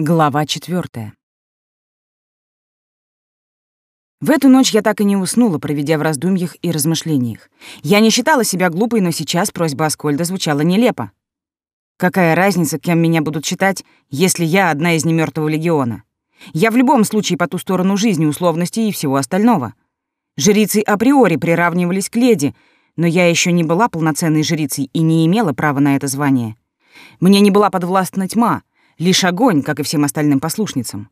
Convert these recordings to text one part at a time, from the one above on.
Глава четвертая. В эту ночь я так и не уснула, проведя в раздумьях и размышлениях. Я не считала себя глупой, но сейчас просьба Аскольда звучала нелепо. Какая разница, кем меня будут считать, если я одна из немёртвого легиона? Я в любом случае по ту сторону жизни, условностей и всего остального. Жрицы априори приравнивались к леди, но я еще не была полноценной жрицей и не имела права на это звание. Мне не была подвластна тьма, Лишь огонь, как и всем остальным послушницам.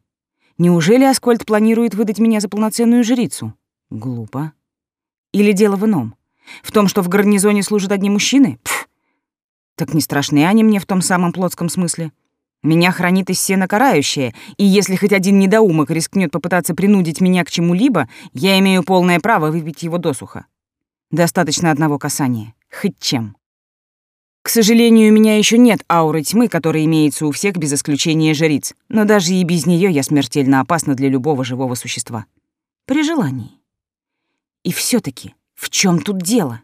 Неужели Аскольд планирует выдать меня за полноценную жрицу? Глупо. Или дело в ином? В том, что в гарнизоне служат одни мужчины? Пф. Так не страшны они мне в том самом плотском смысле. Меня хранит из сена карающее, и если хоть один недоумок рискнет попытаться принудить меня к чему-либо, я имею полное право выпить его досуха. Достаточно одного касания. Хоть чем. К сожалению, у меня еще нет ауры тьмы, которая имеется у всех без исключения жриц, но даже и без нее я смертельно опасна для любого живого существа. При желании. И все таки в чем тут дело?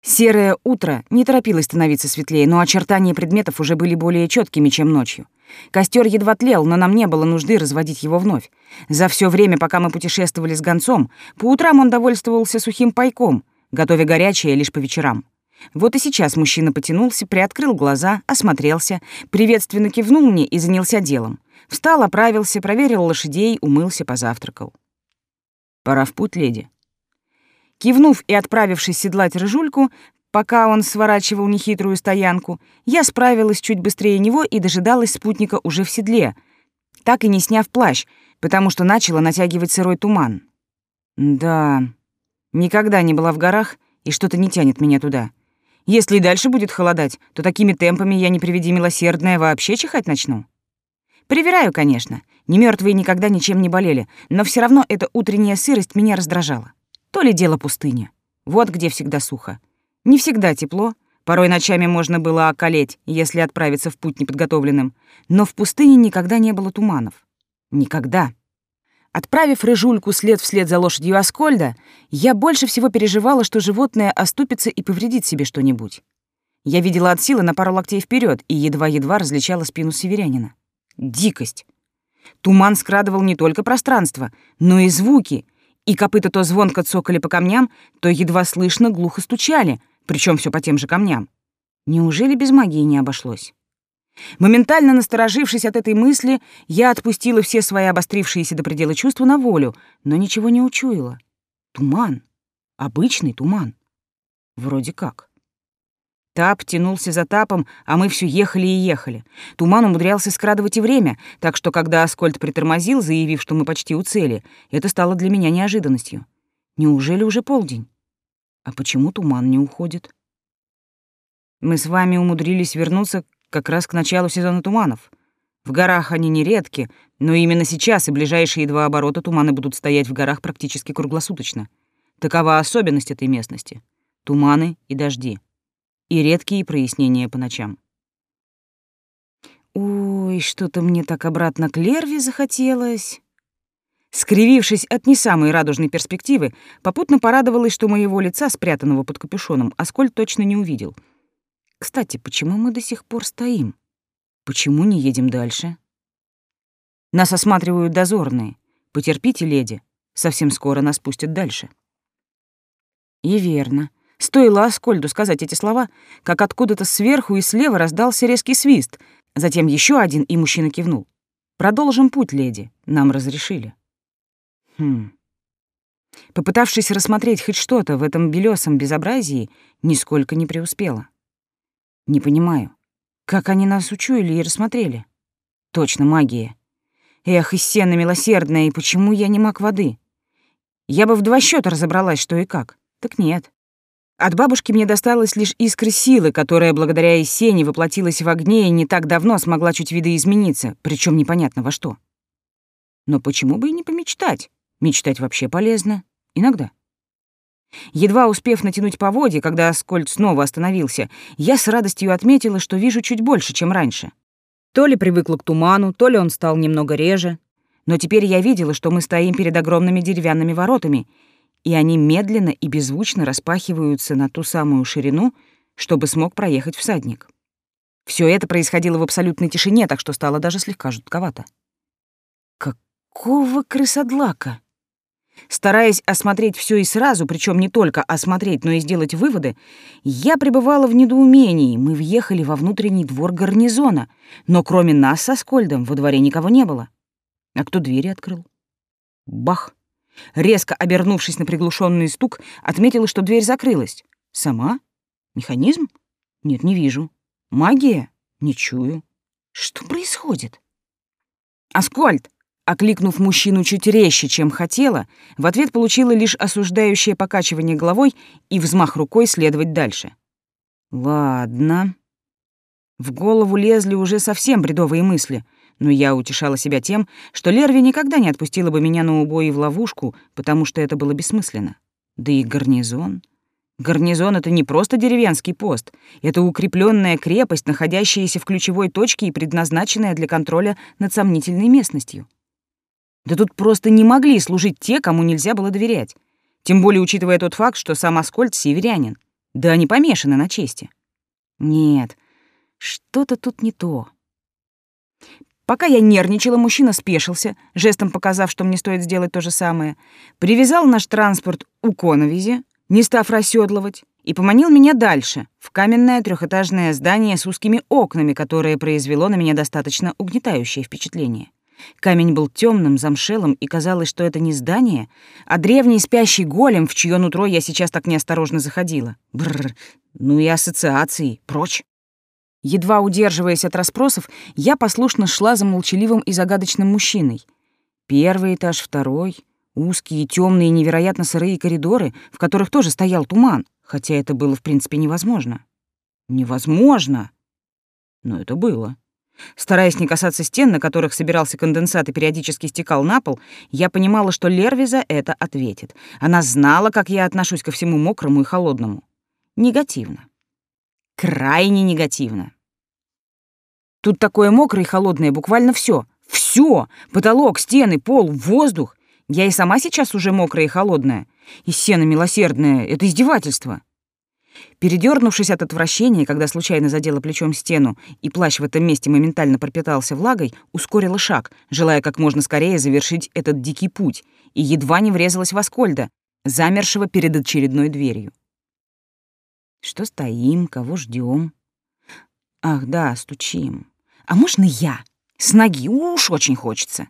Серое утро не торопилось становиться светлее, но очертания предметов уже были более четкими, чем ночью. Костер едва тлел, но нам не было нужды разводить его вновь. За все время, пока мы путешествовали с гонцом, по утрам он довольствовался сухим пайком, готовя горячее лишь по вечерам. Вот и сейчас мужчина потянулся, приоткрыл глаза, осмотрелся, приветственно кивнул мне и занялся делом. Встал, оправился, проверил лошадей, умылся, позавтракал. «Пора в путь, леди». Кивнув и отправившись седлать рыжульку, пока он сворачивал нехитрую стоянку, я справилась чуть быстрее него и дожидалась спутника уже в седле, так и не сняв плащ, потому что начала натягивать сырой туман. Да, никогда не была в горах, и что-то не тянет меня туда. Если и дальше будет холодать, то такими темпами я, не приведи милосердное, вообще чихать начну. Привираю, конечно. Не мертвые никогда ничем не болели, но все равно эта утренняя сырость меня раздражала. То ли дело пустыня. Вот где всегда сухо. Не всегда тепло, порой ночами можно было околеть, если отправиться в путь неподготовленным, но в пустыне никогда не было туманов. Никогда. Отправив рыжульку след вслед за лошадью Аскольда, я больше всего переживала, что животное оступится и повредит себе что-нибудь. Я видела от силы на пару локтей вперед и едва-едва различала спину северянина. Дикость. Туман скрадывал не только пространство, но и звуки, и копыта то звонко цокали по камням, то едва слышно глухо стучали, причем все по тем же камням. Неужели без магии не обошлось? Моментально насторожившись от этой мысли, я отпустила все свои обострившиеся до предела чувства на волю, но ничего не учуяла. Туман. Обычный туман. Вроде как. Тап тянулся за тапом, а мы все ехали и ехали. Туман умудрялся скрадывать и время, так что когда Аскольд притормозил, заявив, что мы почти у цели, это стало для меня неожиданностью. Неужели уже полдень? А почему туман не уходит? Мы с вами умудрились вернуться как раз к началу сезона туманов. В горах они нередки, но именно сейчас и ближайшие два оборота туманы будут стоять в горах практически круглосуточно. Такова особенность этой местности. Туманы и дожди. И редкие прояснения по ночам. Ой, что-то мне так обратно к Лерве захотелось. Скривившись от не самой радужной перспективы, попутно порадовалась, что моего лица, спрятанного под капюшоном, Аскольд точно не увидел — кстати, почему мы до сих пор стоим? Почему не едем дальше? Нас осматривают дозорные. Потерпите, леди. Совсем скоро нас пустят дальше. И верно. Стоило Аскольду сказать эти слова, как откуда-то сверху и слева раздался резкий свист, затем еще один, и мужчина кивнул. «Продолжим путь, леди. Нам разрешили». Хм. Попытавшись рассмотреть хоть что-то в этом белесом безобразии, нисколько не преуспела. Не понимаю, как они нас учуяли и рассмотрели? Точно магия. Эх, Иссена милосердная, и почему я не маг воды? Я бы в два счета разобралась, что и как. Так нет. От бабушки мне досталась лишь искра силы, которая благодаря Иссене воплотилась в огне и не так давно смогла чуть видоизмениться, причем непонятно во что. Но почему бы и не помечтать? Мечтать вообще полезно. Иногда. Едва успев натянуть поводья, когда Аскольд снова остановился, я с радостью отметила, что вижу чуть больше, чем раньше. То ли привыкла к туману, то ли он стал немного реже. Но теперь я видела, что мы стоим перед огромными деревянными воротами, и они медленно и беззвучно распахиваются на ту самую ширину, чтобы смог проехать всадник. Все это происходило в абсолютной тишине, так что стало даже слегка жутковато. Какого крысодлака? Стараясь осмотреть все и сразу, причем не только осмотреть, но и сделать выводы, я пребывала в недоумении. Мы въехали во внутренний двор гарнизона, но кроме нас со Скольдом во дворе никого не было. А кто двери открыл? Бах! Резко обернувшись на приглушенный стук, отметила, что дверь закрылась. Сама? Механизм? Нет, не вижу. Магия? Не чую. Что происходит? Аскольд! Окликнув мужчину чуть резче, чем хотела, в ответ получила лишь осуждающее покачивание головой и взмах рукой следовать дальше. Ладно. В голову лезли уже совсем бредовые мысли, но я утешала себя тем, что Лерви никогда не отпустила бы меня на убой в ловушку, потому что это было бессмысленно. Да и гарнизон. Гарнизон — это не просто деревенский пост, это укрепленная крепость, находящаяся в ключевой точке и предназначенная для контроля над сомнительной местностью. Да тут просто не могли служить те, кому нельзя было доверять. Тем более учитывая тот факт, что сам Аскольд — северянин. Да они помешаны на чести. Нет, что-то тут не то. Пока я нервничала, мужчина спешился, жестом показав, что мне стоит сделать то же самое, привязал наш транспорт у коновизи, не став расседлывать, и поманил меня дальше, в каменное трехэтажное здание с узкими окнами, которое произвело на меня достаточно угнетающее впечатление. Камень был темным, замшелым, и казалось, что это не здание, а древний спящий голем, в чье нутро я сейчас так неосторожно заходила. Бррр, ну и ассоциации, прочь. Едва удерживаясь от расспросов, я послушно шла за молчаливым и загадочным мужчиной. Первый этаж, второй, узкие, темные, невероятно сырые коридоры, в которых тоже стоял туман, хотя это было в принципе невозможно. Невозможно! Но это было. Стараясь не касаться стен, на которых собирался конденсат и периодически стекал на пол, я понимала, что Лервиза это ответит. Она знала, как я отношусь ко всему мокрому и холодному. Негативно. Крайне негативно. Тут такое мокрое и холодное, буквально все. Все! Потолок, стены, пол, воздух. Я и сама сейчас уже мокрая и холодная. И сено милосердное — это издевательство. Передернувшись от отвращения, когда случайно задела плечом стену, и плащ в этом месте моментально пропитался влагой, ускорила шаг, желая как можно скорее завершить этот дикий путь, и едва не врезалась в Аскольда, замершего перед очередной дверью. Что стоим, кого ждем? Ах, да, стучим. А можно я? С ноги уж очень хочется.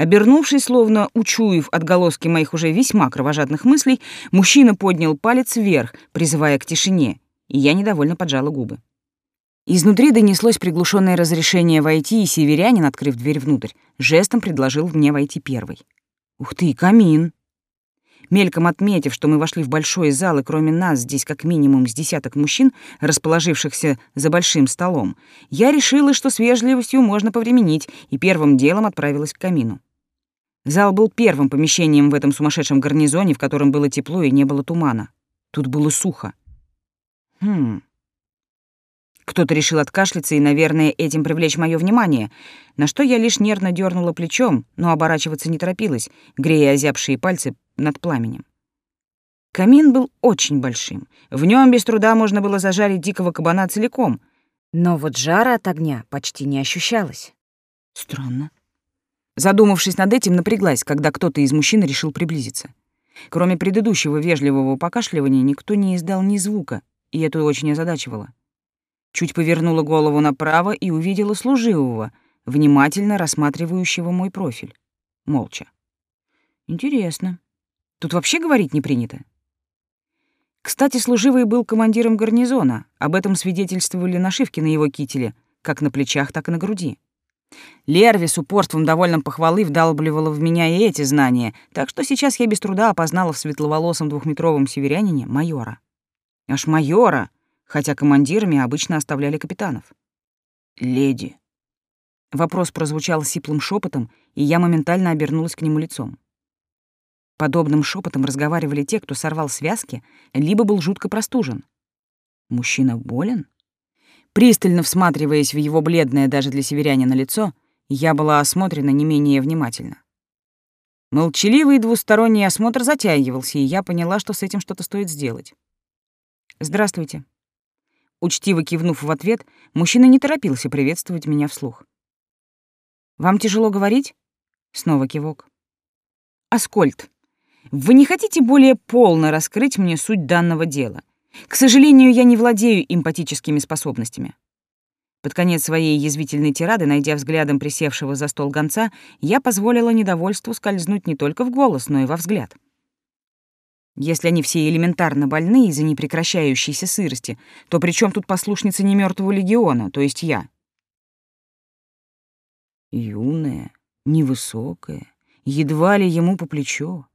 Обернувшись, словно учуяв отголоски моих уже весьма кровожадных мыслей, мужчина поднял палец вверх, призывая к тишине, и я недовольно поджала губы. Изнутри донеслось приглушенное разрешение войти, и северянин, открыв дверь внутрь, жестом предложил мне войти первый. «Ух ты, камин!» Мельком отметив, что мы вошли в большой зал, и кроме нас здесь как минимум с десяток мужчин, расположившихся за большим столом, я решила, что с вежливостью можно повременить, и первым делом отправилась к камину. Зал был первым помещением в этом сумасшедшем гарнизоне, в котором было тепло и не было тумана. Тут было сухо. Хм. Кто-то решил откашляться и, наверное, этим привлечь мое внимание, на что я лишь нервно дернула плечом, но оборачиваться не торопилась, грея озябшие пальцы над пламенем. Камин был очень большим. В нем без труда можно было зажарить дикого кабана целиком, но вот жара от огня почти не ощущалось. Странно. Задумавшись над этим, напряглась, когда кто-то из мужчин решил приблизиться. Кроме предыдущего вежливого покашливания, никто не издал ни звука, и это очень озадачивало. Чуть повернула голову направо и увидела служивого, внимательно рассматривающего мой профиль. Молча. Интересно. Тут вообще говорить не принято? Кстати, служивый был командиром гарнизона. Об этом свидетельствовали нашивки на его кителе, как на плечах, так и на груди. Лерви с упорством довольным похвалы вдалбливала в меня и эти знания, так что сейчас я без труда опознала в светловолосом двухметровом северянине майора. Аж майора, хотя командирами обычно оставляли капитанов. «Леди». Вопрос прозвучал сиплым шепотом, и я моментально обернулась к нему лицом. Подобным шепотом разговаривали те, кто сорвал связки, либо был жутко простужен. Мужчина болен? Пристально всматриваясь в его бледное даже для северянина лицо, я была осмотрена не менее внимательно. Молчаливый двусторонний осмотр затягивался, и я поняла, что с этим что-то стоит сделать. «Здравствуйте». Учтиво кивнув в ответ, мужчина не торопился приветствовать меня вслух. «Вам тяжело говорить?» Снова кивок. «Аскольд, вы не хотите более полно раскрыть мне суть данного дела? К сожалению, я не владею эмпатическими способностями». Под конец своей язвительной тирады, найдя взглядом присевшего за стол гонца, я позволила недовольству скользнуть не только в голос, но и во взгляд. Если они все элементарно больны из-за непрекращающейся сырости, то при чем тут послушница немертвого легиона, то есть я? Юная, невысокая, едва ли ему по плечо.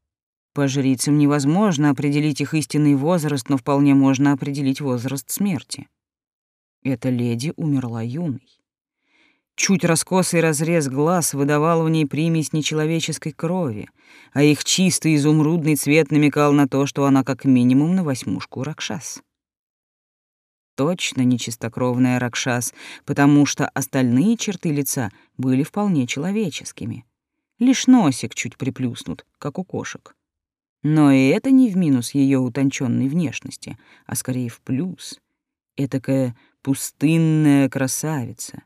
По жрицам невозможно определить их истинный возраст, но вполне можно определить возраст смерти. Эта леди умерла юной. Чуть раскосый разрез глаз выдавал в ней примесь нечеловеческой крови, а их чистый изумрудный цвет намекал на то, что она как минимум на восьмушку Ракшас. Точно не чистокровная Ракшас, потому что остальные черты лица были вполне человеческими. Лишь носик чуть приплюснут, как у кошек. Но и это не в минус ее утонченной внешности, а скорее в плюс. Этакая пустынная красавица.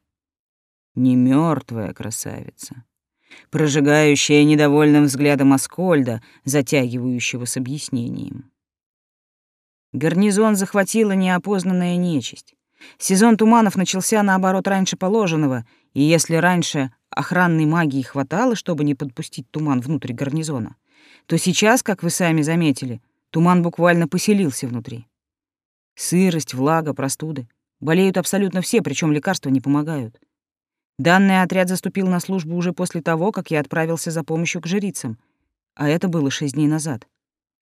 Не мертвая красавица. Прожигающая недовольным взглядом Аскольда, затягивающего с объяснением. Гарнизон захватила неопознанная нечисть. Сезон туманов начался, наоборот, раньше положенного, и если раньше охранной магии хватало, чтобы не подпустить туман внутрь гарнизона, то сейчас, как вы сами заметили, туман буквально поселился внутри. Сырость, влага, простуды. Болеют абсолютно все, причем лекарства не помогают. Данный отряд заступил на службу уже после того, как я отправился за помощью к жрицам, а это было шесть дней назад.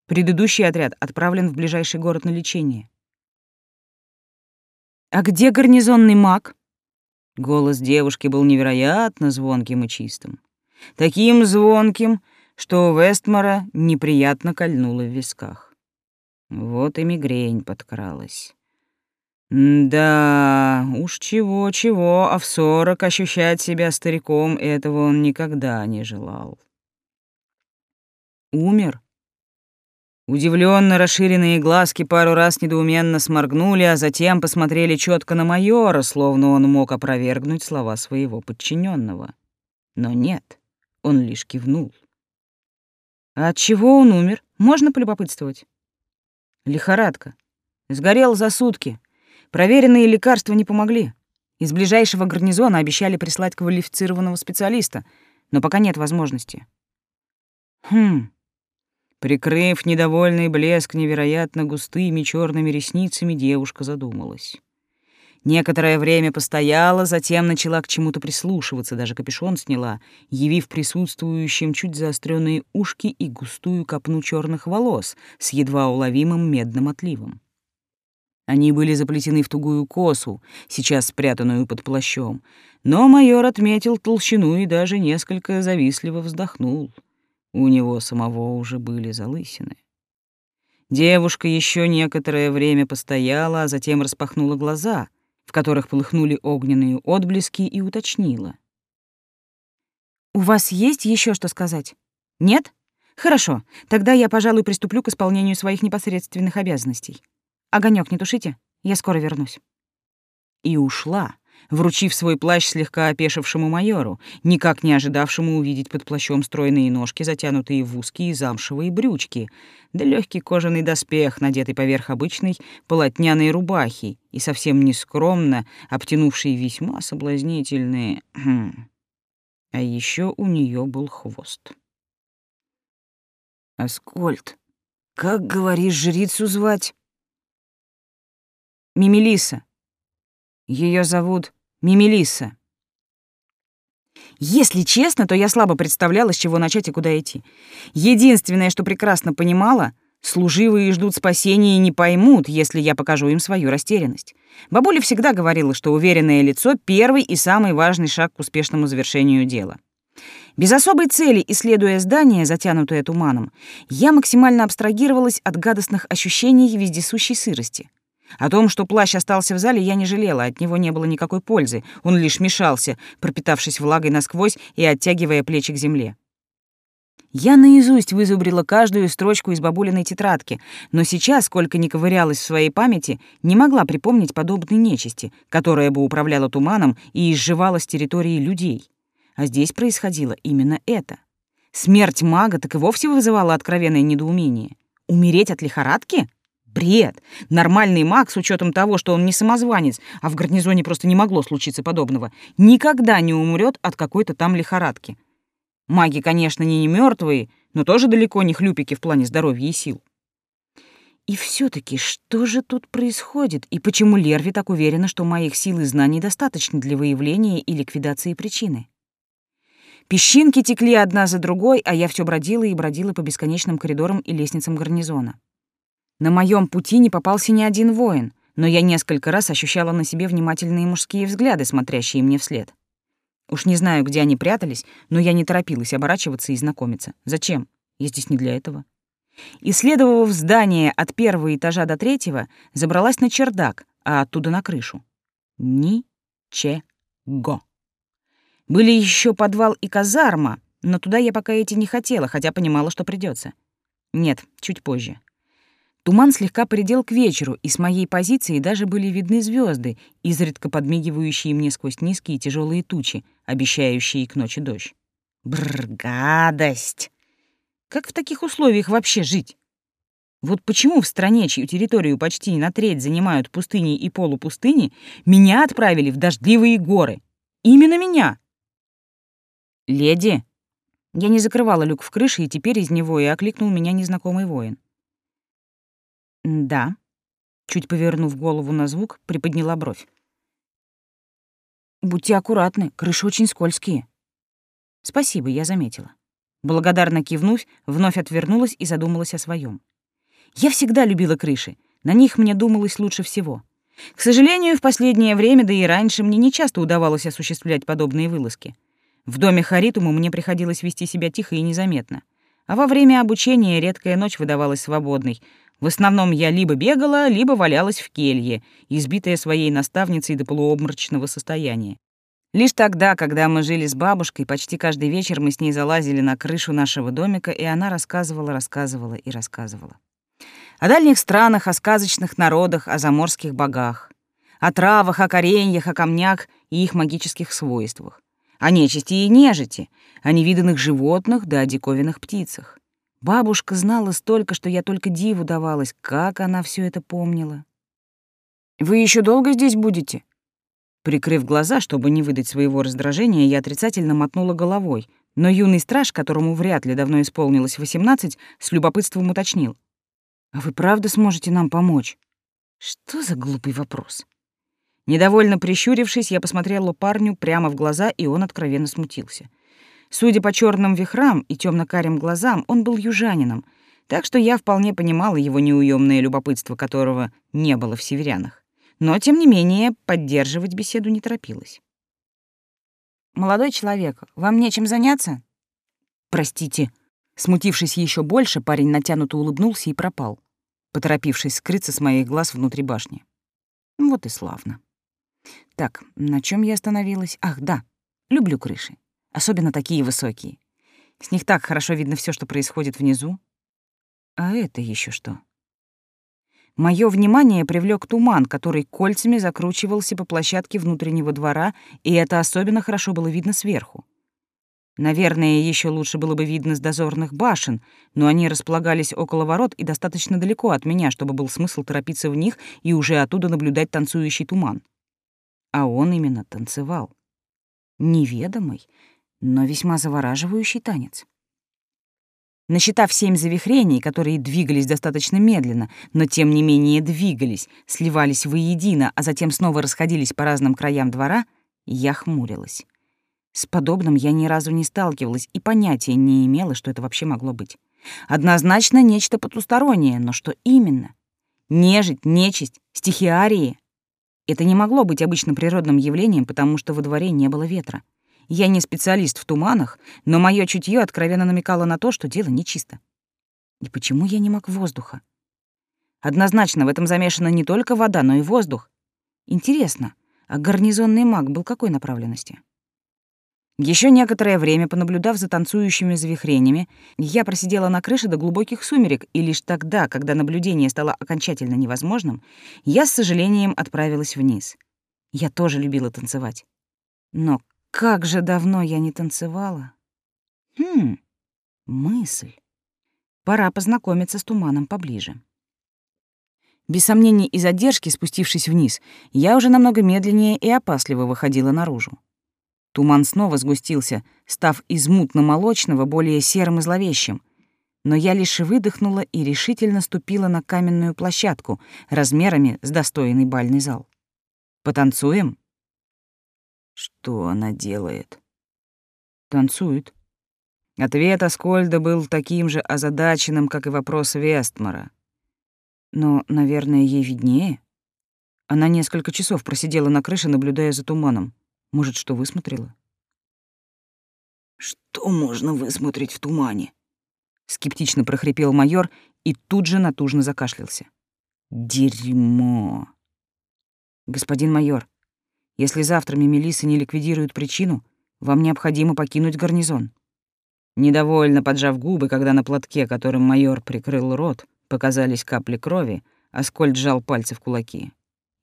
Предыдущий отряд отправлен в ближайший город на лечение. «А где гарнизонный маг?» Голос девушки был невероятно звонким и чистым. Таким звонким, что у Вестмора неприятно кольнуло в висках. Вот и мигрень подкралась. Да, уж чего-чего, а в сорок ощущать себя стариком этого он никогда не желал. Умер? Удивленно расширенные глазки пару раз недоуменно сморгнули, а затем посмотрели четко на майора, словно он мог опровергнуть слова своего подчиненного. Но нет, он лишь кивнул. А от чего он умер? Можно полюбопытствовать? Лихорадка. Сгорел за сутки. Проверенные лекарства не помогли. Из ближайшего гарнизона обещали прислать квалифицированного специалиста, но пока нет возможности. Хм. Прикрыв недовольный блеск невероятно густыми черными ресницами, девушка задумалась. Некоторое время постояла, затем начала к чему-то прислушиваться, даже капюшон сняла, явив присутствующим чуть заостренные ушки и густую копну черных волос с едва уловимым медным отливом. Они были заплетены в тугую косу, сейчас спрятанную под плащом. Но майор отметил толщину и даже несколько завистливо вздохнул. У него самого уже были залысины. Девушка еще некоторое время постояла, а затем распахнула глаза, в которых полыхнули огненные отблески, и уточнила. «У вас есть еще что сказать? Нет? Хорошо, тогда я, пожалуй, приступлю к исполнению своих непосредственных обязанностей. Огонек не тушите, я скоро вернусь. И ушла, вручив свой плащ слегка опешившему майору, никак не ожидавшему увидеть под плащом стройные ножки, затянутые в узкие замшевые брючки, да легкий кожаный доспех, надетый поверх обычной полотняной рубахи и совсем нескромно обтянувший весьма соблазнительные... Хм, а еще у нее был хвост. «Аскольд, как, говоришь, жрицу звать?» Мимилиса. Ее зовут Мимилиса. Если честно, то я слабо представляла, с чего начать и куда идти. Единственное, что прекрасно понимала, служивые ждут спасения и не поймут, если я покажу им свою растерянность. Бабуля всегда говорила, что уверенное лицо — первый и самый важный шаг к успешному завершению дела. Без особой цели, исследуя здание, затянутое туманом, я максимально абстрагировалась от гадостных ощущений вездесущей сырости. О том, что плащ остался в зале, я не жалела, от него не было никакой пользы, он лишь мешался, пропитавшись влагой насквозь и оттягивая плечи к земле. Я наизусть вызубрила каждую строчку из бабулиной тетрадки, но сейчас, сколько ни ковырялась в своей памяти, не могла припомнить подобной нечисти, которая бы управляла туманом и изживала с территории людей. А здесь происходило именно это. Смерть мага так и вовсе вызывала откровенное недоумение. Умереть от лихорадки? Бред! Нормальный маг, с учетом того, что он не самозванец, а в гарнизоне просто не могло случиться подобного, никогда не умрет от какой-то там лихорадки. Маги, конечно, не, не мертвые, но тоже далеко не хлюпики в плане здоровья и сил. И все таки что же тут происходит, и почему Лерви так уверена, что моих сил и знаний достаточно для выявления и ликвидации причины? Песчинки текли одна за другой, а я все бродила и бродила по бесконечным коридорам и лестницам гарнизона. На моем пути не попался ни один воин, но я несколько раз ощущала на себе внимательные мужские взгляды, смотрящие мне вслед. Уж не знаю, где они прятались, но я не торопилась оборачиваться и знакомиться. Зачем? Я здесь не для этого. Исследовав здание от первого этажа до третьего, забралась на чердак, а оттуда на крышу. Ни-че-го. Были еще подвал и казарма, но туда я пока идти не хотела, хотя понимала, что придется. Нет, чуть позже. Туман слегка поредел к вечеру, и с моей позиции даже были видны звезды, изредка подмигивающие мне сквозь низкие тяжелые тучи, обещающие к ночи дождь. Бррр, гадость! Как в таких условиях вообще жить? Вот почему в стране, чью территорию почти на треть занимают пустыни и полупустыни, меня отправили в дождливые горы? Именно меня! «Леди!» Я не закрывала люк в крыше, и теперь из него и окликнул меня незнакомый воин. «Да», чуть повернув голову на звук, приподняла бровь. «Будьте аккуратны, крыши очень скользкие». «Спасибо, я заметила». Благодарно кивнув, вновь отвернулась и задумалась о своем. Я всегда любила крыши, на них мне думалось лучше всего. К сожалению, в последнее время, да и раньше, мне не часто удавалось осуществлять подобные вылазки — в доме Харитуму мне приходилось вести себя тихо и незаметно. А во время обучения редкая ночь выдавалась свободной. В основном я либо бегала, либо валялась в келье, избитая своей наставницей до полуобморочного состояния. Лишь тогда, когда мы жили с бабушкой, почти каждый вечер мы с ней залазили на крышу нашего домика, и она рассказывала, рассказывала и рассказывала. О дальних странах, о сказочных народах, о заморских богах, о травах, о кореньях, о камнях и их магических свойствах о нечисти и нежити, о невиданных животных да о диковинных птицах. Бабушка знала столько, что я только диву давалась, как она все это помнила. «Вы еще долго здесь будете?» Прикрыв глаза, чтобы не выдать своего раздражения, я отрицательно мотнула головой, но юный страж, которому вряд ли давно исполнилось восемнадцать, с любопытством уточнил. «А вы правда сможете нам помочь?» Что за глупый вопрос? Недовольно прищурившись, я посмотрела парню прямо в глаза, и он откровенно смутился. Судя по черным вихрам и темно-карим глазам, он был южанином, так что я вполне понимала его неуемное любопытство, которого не было в северянах. Но, тем не менее, поддерживать беседу не торопилась. «Молодой человек, вам нечем заняться?» «Простите». Смутившись еще больше, парень натянуто улыбнулся и пропал, поторопившись скрыться с моих глаз внутри башни. Вот и славно. Так, на чем я остановилась? Ах, да, люблю крыши. Особенно такие высокие. С них так хорошо видно все, что происходит внизу. А это еще что? Мое внимание привлек туман, который кольцами закручивался по площадке внутреннего двора, и это особенно хорошо было видно сверху. Наверное, еще лучше было бы видно с дозорных башен, но они располагались около ворот и достаточно далеко от меня, чтобы был смысл торопиться в них и уже оттуда наблюдать танцующий туман. А он именно танцевал. Неведомый, но весьма завораживающий танец. Насчитав семь завихрений, которые двигались достаточно медленно, но тем не менее двигались, сливались воедино, а затем снова расходились по разным краям двора, я хмурилась. С подобным я ни разу не сталкивалась и понятия не имела, что это вообще могло быть. Однозначно нечто потустороннее, но что именно? Нежить, нечисть, стихиарии? Это не могло быть обычным природным явлением, потому что во дворе не было ветра. Я не специалист в туманах, но мое чутье откровенно намекало на то, что дело нечисто. И почему я не мог воздуха? Однозначно, в этом замешана не только вода, но и воздух. Интересно, а гарнизонный маг был какой направленности? Еще некоторое время, понаблюдав за танцующими завихрениями, я просидела на крыше до глубоких сумерек, и лишь тогда, когда наблюдение стало окончательно невозможным, я с сожалением отправилась вниз. Я тоже любила танцевать. Но как же давно я не танцевала. Хм, мысль. Пора познакомиться с туманом поближе. Без сомнений и задержки, спустившись вниз, я уже намного медленнее и опасливо выходила наружу. Туман снова сгустился, став из мутно-молочного более серым и зловещим. Но я лишь выдохнула и решительно ступила на каменную площадку размерами с достойный бальный зал. «Потанцуем?» Что она делает? Танцует. Ответ Аскольда был таким же озадаченным, как и вопрос Вестмара. Но, наверное, ей виднее. Она несколько часов просидела на крыше, наблюдая за туманом. Может, что высмотрела? «Что можно высмотреть в тумане?» Скептично прохрипел майор и тут же натужно закашлялся. «Дерьмо!» «Господин майор, если завтра Мемелиса не ликвидирует причину, вам необходимо покинуть гарнизон». Недовольно поджав губы, когда на платке, которым майор прикрыл рот, показались капли крови, Аскольд сжал пальцы в кулаки.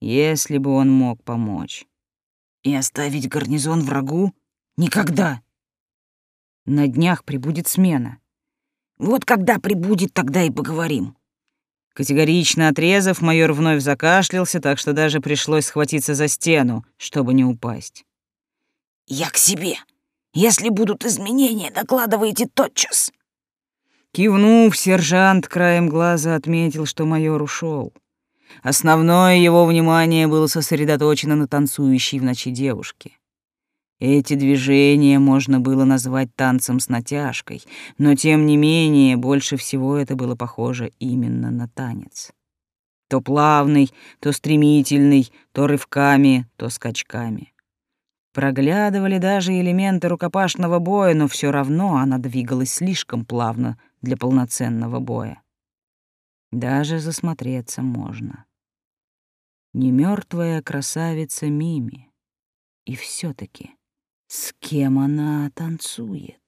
Если бы он мог помочь. И оставить гарнизон врагу? Никогда. На днях прибудет смена. Вот когда прибудет, тогда и поговорим. Категорично отрезав, майор вновь закашлялся, так что даже пришлось схватиться за стену, чтобы не упасть. «Я к себе. Если будут изменения, докладывайте тотчас». Кивнув, сержант краем глаза отметил, что майор ушел. Основное его внимание было сосредоточено на танцующей в ночи девушке. Эти движения можно было назвать танцем с натяжкой, но тем не менее больше всего это было похоже именно на танец. То плавный, то стремительный, то рывками, то скачками. Проглядывали даже элементы рукопашного боя, но все равно она двигалась слишком плавно для полноценного боя. Даже засмотреться можно. Не мертвая красавица Мими. И все таки с кем она танцует?